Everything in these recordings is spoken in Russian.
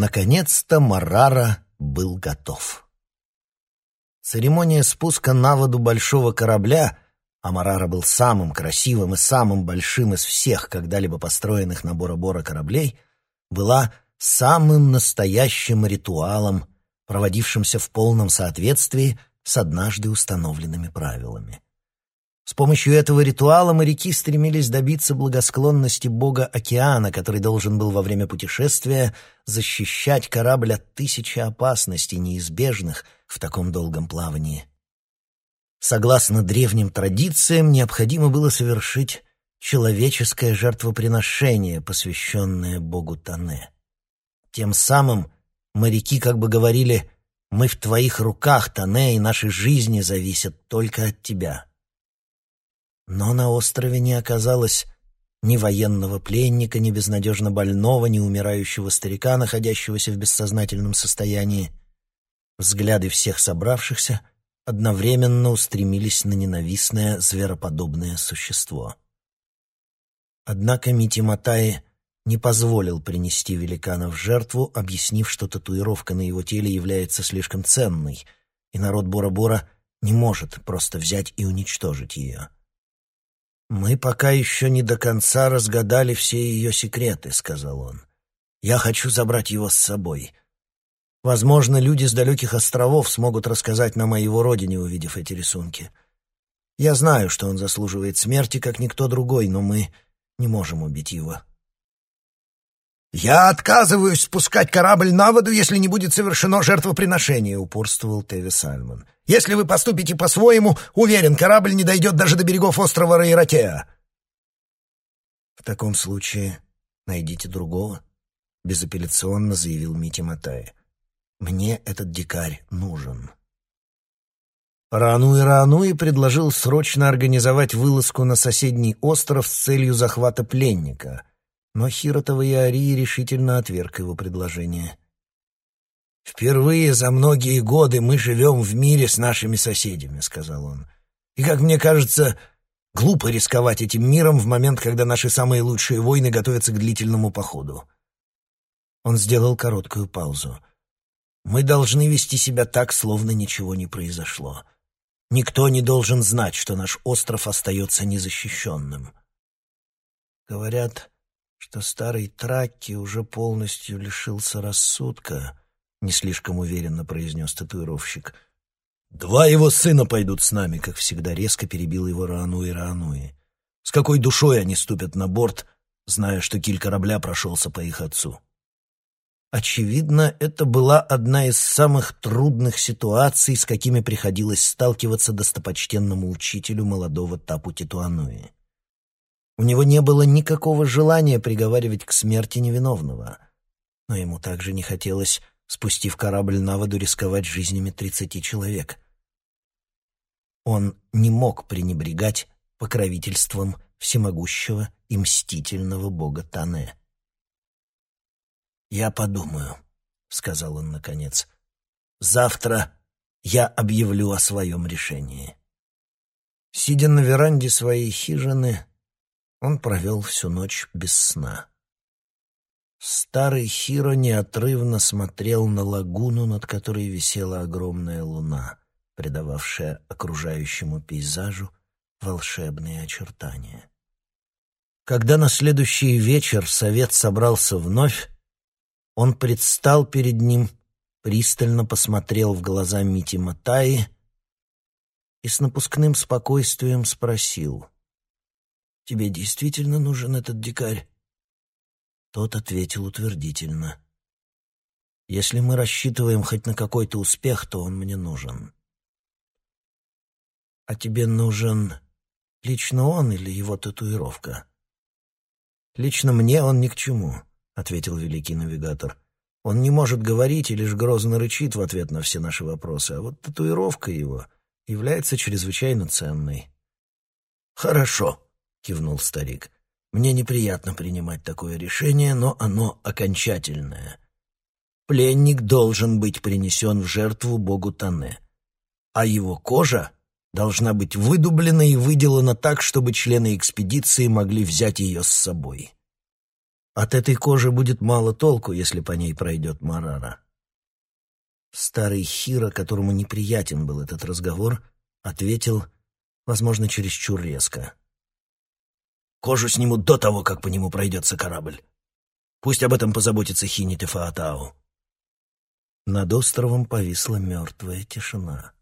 Наконец-то Марара был готов. Церемония спуска на воду большого корабля, а Марара был самым красивым и самым большим из всех когда-либо построенных на Бора-Бора кораблей, была самым настоящим ритуалом, проводившимся в полном соответствии с однажды установленными правилами. С помощью этого ритуала моряки стремились добиться благосклонности бога океана, который должен был во время путешествия защищать корабль от тысячи опасностей, неизбежных в таком долгом плавании. Согласно древним традициям, необходимо было совершить человеческое жертвоприношение, посвященное богу Тане. Тем самым моряки как бы говорили «Мы в твоих руках, Тане, и наши жизни зависят только от тебя». Но на острове не оказалось ни военного пленника, ни безнадежно больного, ни умирающего старика, находящегося в бессознательном состоянии. Взгляды всех собравшихся одновременно устремились на ненавистное звероподобное существо. Однако Мити Матаи не позволил принести великана в жертву, объяснив, что татуировка на его теле является слишком ценной, и народ Бора-Бора не может просто взять и уничтожить ее. «Мы пока еще не до конца разгадали все ее секреты», — сказал он. «Я хочу забрать его с собой. Возможно, люди с далеких островов смогут рассказать нам о его родине, увидев эти рисунки. Я знаю, что он заслуживает смерти, как никто другой, но мы не можем убить его». «Я отказываюсь спускать корабль на воду, если не будет совершено жертвоприношение», — упорствовал Теви Сальмон. Если вы поступите по-своему, уверен, корабль не дойдет даже до берегов острова Рейратеа». «В таком случае найдите другого», — безапелляционно заявил Мити Матай. «Мне этот дикарь нужен». Рануи Рануи предложил срочно организовать вылазку на соседний остров с целью захвата пленника, но Хиротова и Арии решительно отверг его предложение. «Впервые за многие годы мы живем в мире с нашими соседями», — сказал он. «И, как мне кажется, глупо рисковать этим миром в момент, когда наши самые лучшие войны готовятся к длительному походу». Он сделал короткую паузу. «Мы должны вести себя так, словно ничего не произошло. Никто не должен знать, что наш остров остается незащищенным». Говорят, что старый Тракки уже полностью лишился рассудка, — не слишком уверенно произнес татуировщик. «Два его сына пойдут с нами», — как всегда резко перебил его Раануи Раануи. «С какой душой они ступят на борт, зная, что киль корабля прошелся по их отцу?» Очевидно, это была одна из самых трудных ситуаций, с какими приходилось сталкиваться достопочтенному учителю молодого Тапу Титуануи. У него не было никакого желания приговаривать к смерти невиновного, но ему также не хотелось спустив корабль на воду, рисковать жизнями тридцати человек. Он не мог пренебрегать покровительством всемогущего и мстительного бога Тане. «Я подумаю», — сказал он наконец. «Завтра я объявлю о своем решении». Сидя на веранде своей хижины, он провел всю ночь без сна. Старый Хиро неотрывно смотрел на лагуну, над которой висела огромная луна, придававшая окружающему пейзажу волшебные очертания. Когда на следующий вечер совет собрался вновь, он предстал перед ним, пристально посмотрел в глаза Мити Матаи и с напускным спокойствием спросил, «Тебе действительно нужен этот дикарь?» Тот ответил утвердительно. «Если мы рассчитываем хоть на какой-то успех, то он мне нужен». «А тебе нужен лично он или его татуировка?» «Лично мне он ни к чему», — ответил великий навигатор. «Он не может говорить и лишь грозно рычит в ответ на все наши вопросы, а вот татуировка его является чрезвычайно ценной». «Хорошо», — кивнул старик. Мне неприятно принимать такое решение, но оно окончательное. Пленник должен быть принесен в жертву богу Тане, а его кожа должна быть выдублена и выделана так, чтобы члены экспедиции могли взять ее с собой. От этой кожи будет мало толку, если по ней пройдет Марара. Старый Хира, которому неприятен был этот разговор, ответил, возможно, чересчур резко. «Кожу снимут до того, как по нему пройдется корабль. Пусть об этом позаботится Хинит и Фаатау». Над островом повисла мертвая тишина.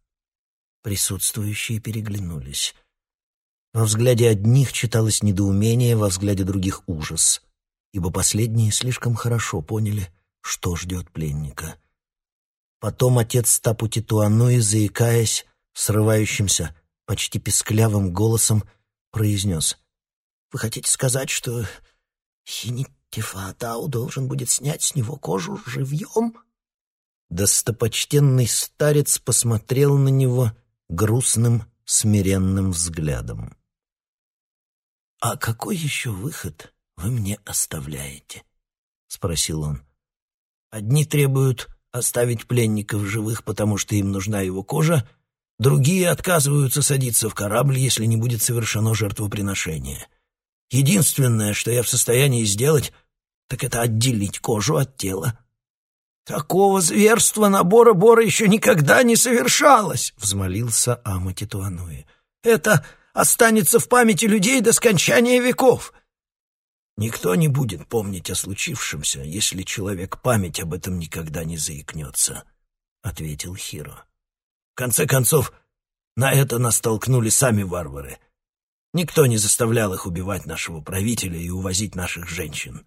Присутствующие переглянулись. Во взгляде одних читалось недоумение, во взгляде других — ужас, ибо последние слишком хорошо поняли, что ждет пленника. Потом отец Тапу Титуануи, заикаясь, срывающимся, почти песклявым голосом, произнес. «Вы хотите сказать, что Хинитифаатау должен будет снять с него кожу живьем?» Достопочтенный старец посмотрел на него грустным, смиренным взглядом. «А какой еще выход вы мне оставляете?» — спросил он. «Одни требуют оставить пленников живых, потому что им нужна его кожа, другие отказываются садиться в корабль, если не будет совершено жертвоприношение. Единственное, что я в состоянии сделать, так это отделить кожу от тела «Такого зверства на Бора-Бора еще никогда не совершалось!» — взмолился Амати Туануи. «Это останется в памяти людей до скончания веков!» «Никто не будет помнить о случившемся, если человек память об этом никогда не заикнется», — ответил Хиро. «В конце концов, на это нас толкнули сами варвары. Никто не заставлял их убивать нашего правителя и увозить наших женщин.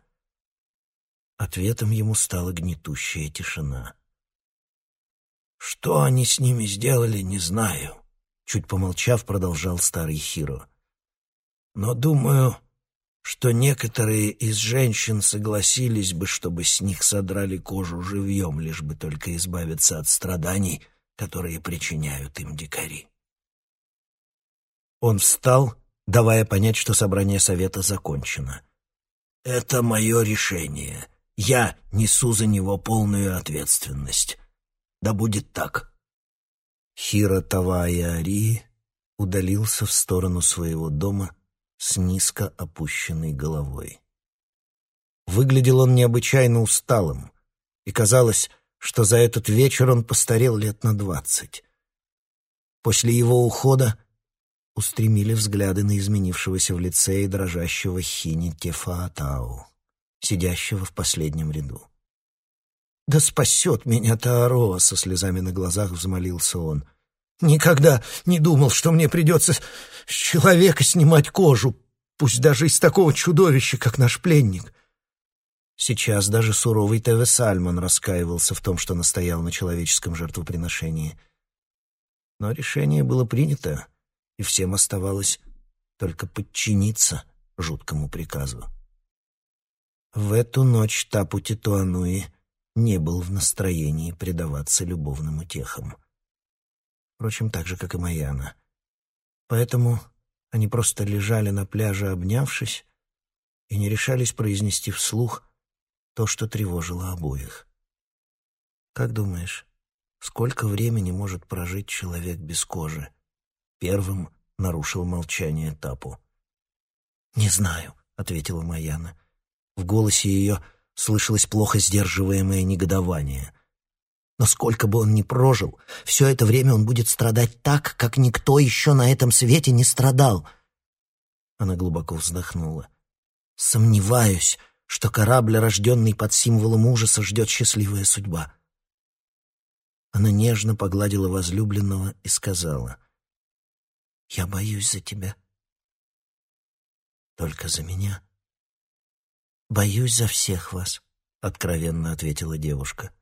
Ответом ему стала гнетущая тишина. «Что они с ними сделали, не знаю», — чуть помолчав, продолжал старый Хиро. «Но думаю, что некоторые из женщин согласились бы, чтобы с них содрали кожу живьем, лишь бы только избавиться от страданий, которые причиняют им дикари». Он встал, давая понять, что собрание совета закончено. «Это мое решение. Я несу за него полную ответственность. Да будет так. Хира Тавая удалился в сторону своего дома с низко опущенной головой. Выглядел он необычайно усталым, и казалось, что за этот вечер он постарел лет на двадцать. После его ухода устремили взгляды на изменившегося в лице и дрожащего Хини Тефаатау сидящего в последнем ряду. «Да спасет меня Таароа!» — со слезами на глазах взмолился он. «Никогда не думал, что мне придется с человека снимать кожу, пусть даже из такого чудовища, как наш пленник». Сейчас даже суровый Теве Сальман раскаивался в том, что настоял на человеческом жертвоприношении. Но решение было принято, и всем оставалось только подчиниться жуткому приказу. В эту ночь Тапу Титуануи не был в настроении предаваться любовным утехам. Впрочем, так же, как и Маяна. Поэтому они просто лежали на пляже, обнявшись, и не решались произнести вслух то, что тревожило обоих. «Как думаешь, сколько времени может прожить человек без кожи?» Первым нарушил молчание Тапу. «Не знаю», — ответила Маяна. В голосе ее слышалось плохо сдерживаемое негодование. Но сколько бы он ни прожил, все это время он будет страдать так, как никто еще на этом свете не страдал. Она глубоко вздохнула. Сомневаюсь, что корабль, рожденный под символом ужаса, ждет счастливая судьба. Она нежно погладила возлюбленного и сказала, «Я боюсь за тебя». «Только за меня?» «Боюсь за всех вас», — откровенно ответила девушка.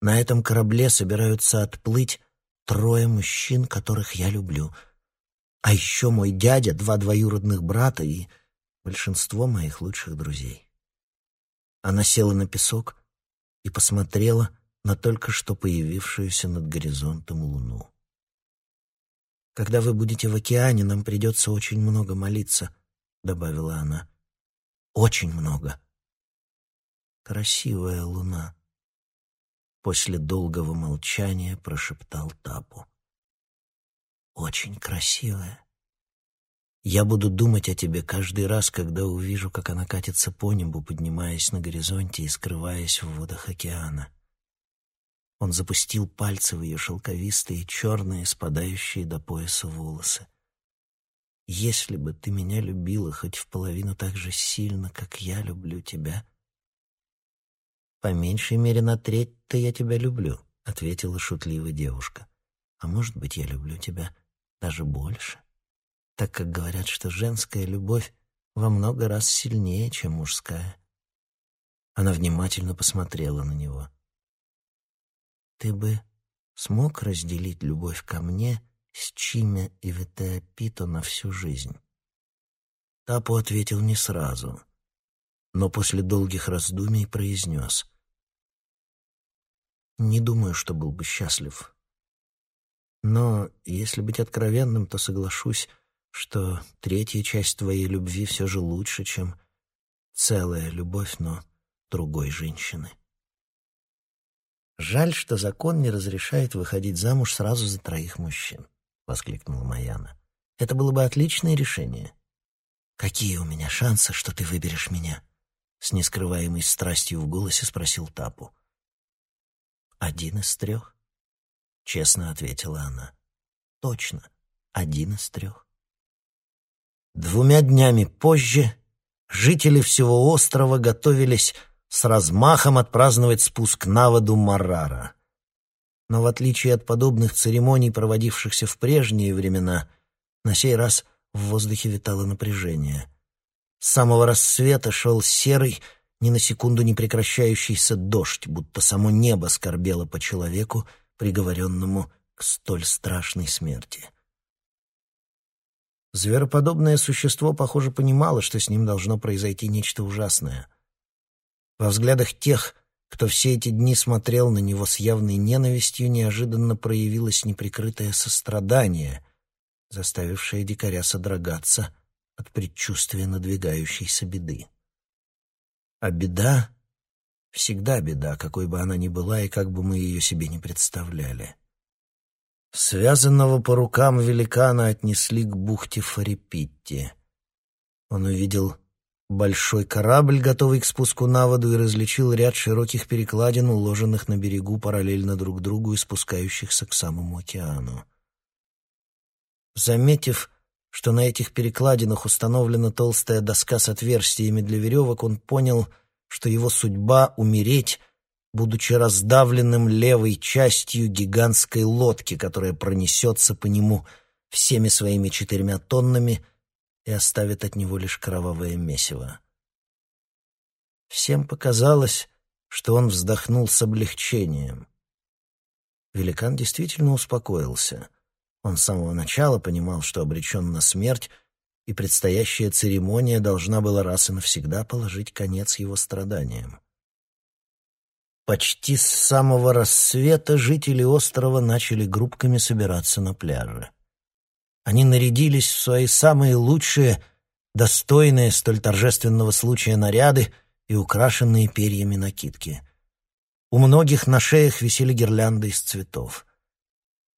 «На этом корабле собираются отплыть трое мужчин, которых я люблю. А еще мой дядя, два двоюродных брата и большинство моих лучших друзей». Она села на песок и посмотрела на только что появившуюся над горизонтом луну. «Когда вы будете в океане, нам придется очень много молиться», — добавила она. Очень много. Красивая луна. После долгого молчания прошептал Тапу. Очень красивая. Я буду думать о тебе каждый раз, когда увижу, как она катится по небу, поднимаясь на горизонте и скрываясь в водах океана. Он запустил пальцы в ее шелковистые, черные, спадающие до пояса волосы. «Если бы ты меня любила хоть в половину так же сильно, как я люблю тебя...» «По меньшей мере на треть-то я тебя люблю», — ответила шутливая девушка. «А может быть, я люблю тебя даже больше?» так как говорят, что женская любовь во много раз сильнее, чем мужская. Она внимательно посмотрела на него. «Ты бы смог разделить любовь ко мне с Чимя и Ветеопито на всю жизнь?» Тапу ответил не сразу, но после долгих раздумий произнес. «Не думаю, что был бы счастлив. Но, если быть откровенным, то соглашусь, что третья часть твоей любви все же лучше, чем целая любовь, но другой женщины. «Жаль, что закон не разрешает выходить замуж сразу за троих мужчин», — воскликнула Маяна. «Это было бы отличное решение». «Какие у меня шансы, что ты выберешь меня?» С нескрываемой страстью в голосе спросил Тапу. «Один из трех», — честно ответила она. «Точно, один из трех». Двумя днями позже жители всего острова готовились с размахом отпраздновать спуск на воду Марара. Но в отличие от подобных церемоний, проводившихся в прежние времена, на сей раз в воздухе витало напряжение. С самого рассвета шел серый, ни на секунду не прекращающийся дождь, будто само небо скорбело по человеку, приговоренному к столь страшной смерти. Звероподобное существо, похоже, понимало, что с ним должно произойти нечто ужасное. Во взглядах тех, кто все эти дни смотрел на него с явной ненавистью, неожиданно проявилось неприкрытое сострадание, заставившее дикаря содрогаться от предчувствия надвигающейся беды. А беда — всегда беда, какой бы она ни была и как бы мы ее себе не представляли. Связанного по рукам великана отнесли к бухте Фарипитти. Он увидел большой корабль, готовый к спуску на воду, и различил ряд широких перекладин, уложенных на берегу параллельно друг другу и спускающихся к самому океану. Заметив, что на этих перекладинах установлена толстая доска с отверстиями для веревок, он понял, что его судьба — умереть — будучи раздавленным левой частью гигантской лодки, которая пронесется по нему всеми своими четырьмя тоннами и оставит от него лишь кровавое месиво. Всем показалось, что он вздохнул с облегчением. Великан действительно успокоился. Он с самого начала понимал, что обречен на смерть, и предстоящая церемония должна была раз и навсегда положить конец его страданиям. Почти с самого рассвета жители острова начали группками собираться на пляже. Они нарядились в свои самые лучшие, достойные столь торжественного случая наряды и украшенные перьями накидки. У многих на шеях висели гирлянды из цветов.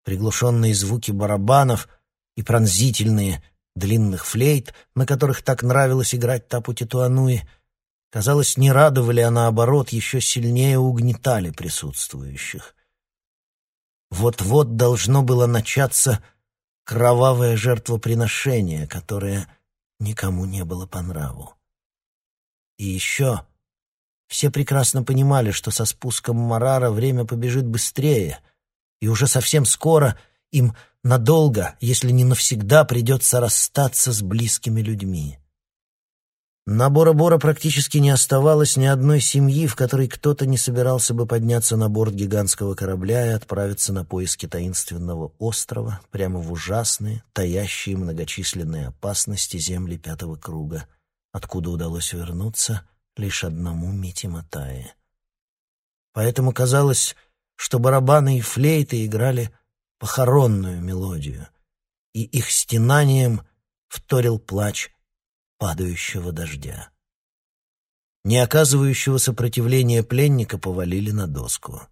Приглушенные звуки барабанов и пронзительные длинных флейт, на которых так нравилось играть Тапу Титуануи — казалось, не радовали, а наоборот, еще сильнее угнетали присутствующих. Вот-вот должно было начаться кровавое жертвоприношение, которое никому не было по нраву. И еще все прекрасно понимали, что со спуском Марара время побежит быстрее, и уже совсем скоро им надолго, если не навсегда, придется расстаться с близкими людьми. На Бора-Бора практически не оставалось ни одной семьи, в которой кто-то не собирался бы подняться на борт гигантского корабля и отправиться на поиски таинственного острова прямо в ужасные, таящие многочисленные опасности земли пятого круга, откуда удалось вернуться лишь одному Мити Матае. Поэтому казалось, что барабаны и флейты играли похоронную мелодию, и их стенанием вторил плач падающего дождя. Не оказывающего сопротивления пленника повалили на доску.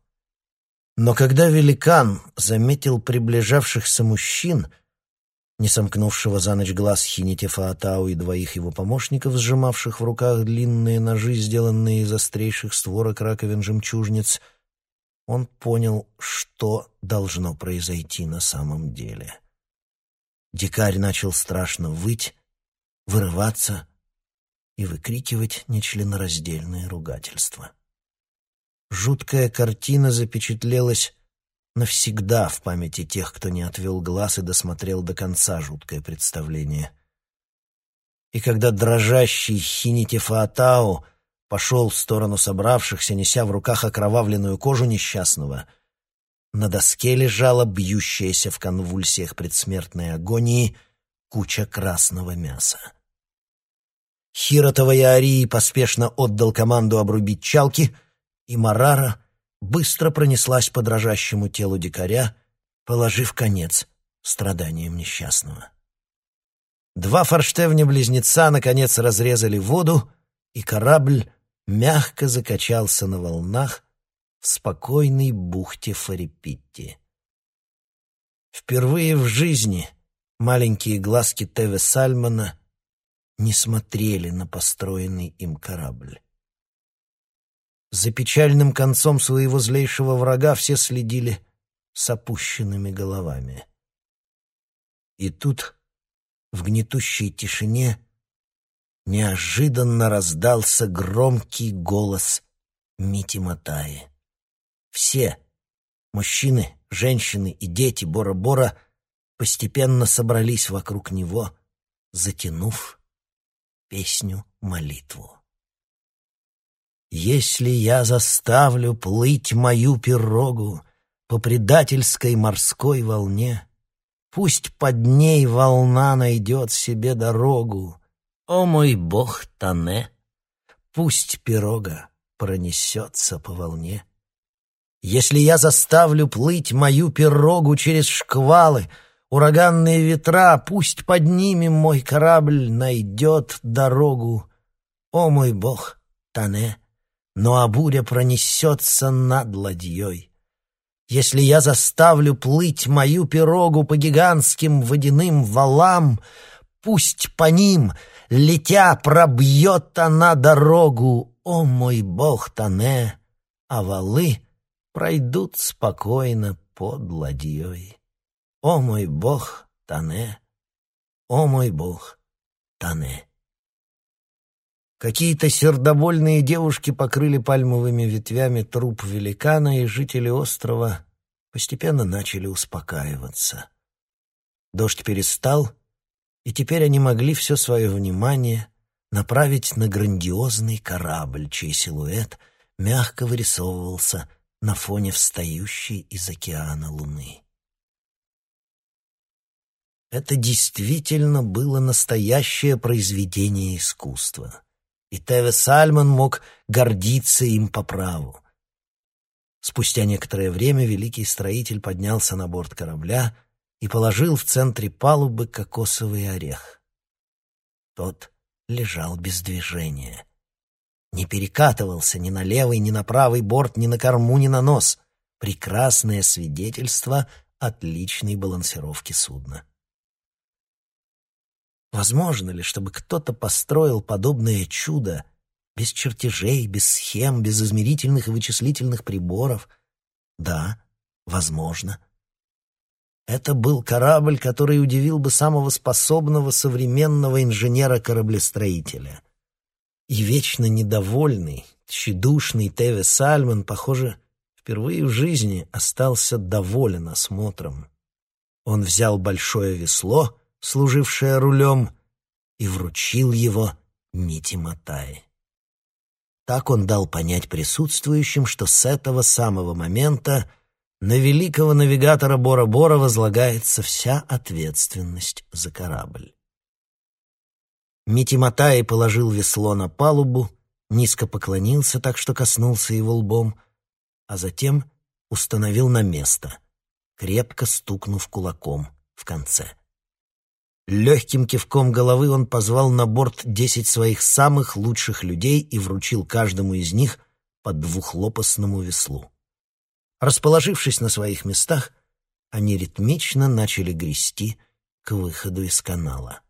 Но когда великан заметил приближавшихся мужчин, не сомкнувшего за ночь глаз Хинитефа Атау и двоих его помощников, сжимавших в руках длинные ножи, сделанные из острейших створок раковин жемчужниц, он понял, что должно произойти на самом деле. Дикарь начал страшно выть, вырываться и выкрикивать нечленораздельные ругательства. Жуткая картина запечатлелась навсегда в памяти тех, кто не отвел глаз и досмотрел до конца жуткое представление. И когда дрожащий Хинити Фаатау пошел в сторону собравшихся, неся в руках окровавленную кожу несчастного, на доске лежала бьющаяся в конвульсиях предсмертной агонии куча красного мяса. Хиротова Арии поспешно отдал команду обрубить чалки, и Марара быстро пронеслась по дрожащему телу дикаря, положив конец страданиям несчастного. Два форштевня-близнеца наконец разрезали воду, и корабль мягко закачался на волнах в спокойной бухте Фарипитти. Впервые в жизни маленькие глазки Теве Сальмана не смотрели на построенный им корабль. За печальным концом своего злейшего врага все следили с опущенными головами. И тут, в гнетущей тишине, неожиданно раздался громкий голос Мити Матаи. Все, мужчины, женщины и дети Бора-Бора, постепенно собрались вокруг него, затянув песню-молитву. Если я заставлю плыть мою пирогу По предательской морской волне, Пусть под ней волна найдет себе дорогу. О мой бог Тане, пусть пирога пронесется по волне. Если я заставлю плыть мою пирогу через шквалы, Ураганные ветра, пусть поднимем мой корабль, найдет дорогу. О мой бог Тане, но а буря пронесется над ладьей. Если я заставлю плыть мою пирогу по гигантским водяным валам, пусть по ним, летя, пробьет она дорогу, о мой бог Тане, а валы пройдут спокойно под ладьей. О мой бог Тане, о мой бог Тане. Какие-то сердобольные девушки покрыли пальмовыми ветвями труп великана, и жители острова постепенно начали успокаиваться. Дождь перестал, и теперь они могли все свое внимание направить на грандиозный корабль, чей силуэт мягко вырисовывался на фоне встающей из океана луны. Это действительно было настоящее произведение искусства и Теве Сальман мог гордиться им по праву. Спустя некоторое время великий строитель поднялся на борт корабля и положил в центре палубы кокосовый орех. Тот лежал без движения. Не перекатывался ни на левый, ни на правый борт, ни на корму, ни на нос. Прекрасное свидетельство отличной балансировки судна. Возможно ли, чтобы кто-то построил подобное чудо без чертежей, без схем, без измерительных и вычислительных приборов? Да, возможно. Это был корабль, который удивил бы самого способного современного инженера-кораблестроителя. И вечно недовольный, тщедушный Теве Сальман, похоже, впервые в жизни остался доволен осмотром. Он взял большое весло — служившая рулем, и вручил его Мити Матай. Так он дал понять присутствующим, что с этого самого момента на великого навигатора Бора-Бора возлагается вся ответственность за корабль. Мити Матай положил весло на палубу, низко поклонился так, что коснулся его лбом, а затем установил на место, крепко стукнув кулаком в конце. Легким кивком головы он позвал на борт десять своих самых лучших людей и вручил каждому из них по двухлопастному веслу. Расположившись на своих местах, они ритмично начали грести к выходу из канала.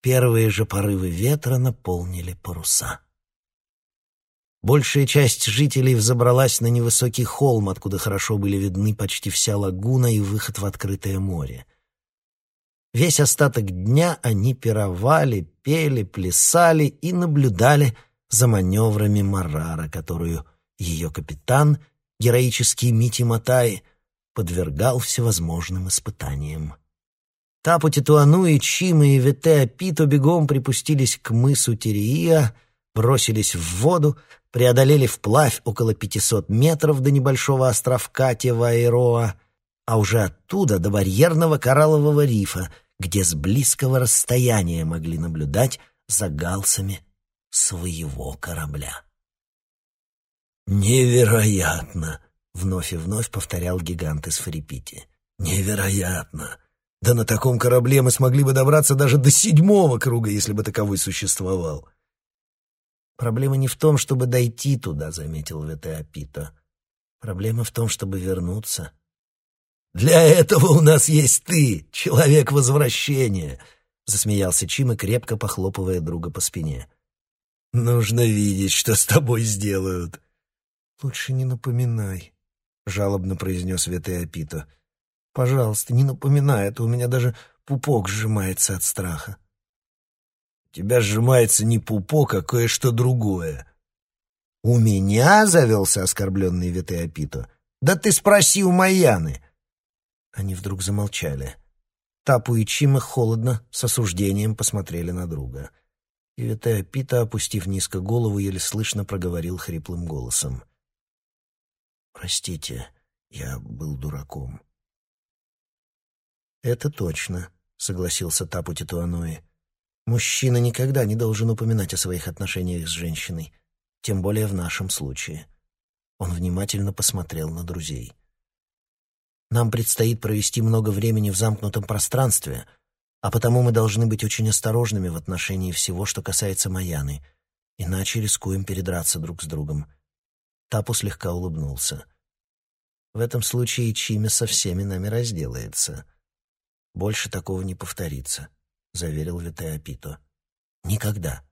Первые же порывы ветра наполнили паруса. Большая часть жителей взобралась на невысокий холм, откуда хорошо были видны почти вся лагуна и выход в открытое море. Весь остаток дня они пировали, пели, плясали и наблюдали за маневрами Марара, которую ее капитан, героический Мити Матай, подвергал всевозможным испытаниям. Тапу Титуану и Чима и Вете Пито бегом припустились к мысу Терия, бросились в воду, преодолели вплавь около 500 метров до небольшого островка Теваироа, а уже оттуда до барьерного кораллового рифа, где с близкого расстояния могли наблюдать за галсами своего корабля. «Невероятно!» — вновь и вновь повторял гигант из Фарипити. «Невероятно! Да на таком корабле мы смогли бы добраться даже до седьмого круга, если бы таковой существовал!» «Проблема не в том, чтобы дойти туда», — заметил Ветеопито. «Проблема в том, чтобы вернуться». «Для этого у нас есть ты, человек возвращения», — засмеялся Чима, крепко похлопывая друга по спине. «Нужно видеть, что с тобой сделают». «Лучше не напоминай», — жалобно произнес Ветеопито. «Пожалуйста, не напоминай, а то у меня даже пупок сжимается от страха» тебя сжимается не пупок, а кое-что другое. «У меня?» — завелся оскорбленный Ветеопито. «Да ты спроси у Майяны!» Они вдруг замолчали. Тапу и Чима холодно, с осуждением посмотрели на друга. И Ветеопито, опустив низко голову, еле слышно проговорил хриплым голосом. «Простите, я был дураком». «Это точно», — согласился Тапу Титуануи. Мужчина никогда не должен упоминать о своих отношениях с женщиной, тем более в нашем случае. Он внимательно посмотрел на друзей. Нам предстоит провести много времени в замкнутом пространстве, а потому мы должны быть очень осторожными в отношении всего, что касается Маяны, иначе рискуем передраться друг с другом. Тапу слегка улыбнулся. В этом случае Чиме со всеми нами разделается. Больше такого не повторится заверил Витеопито. Никогда.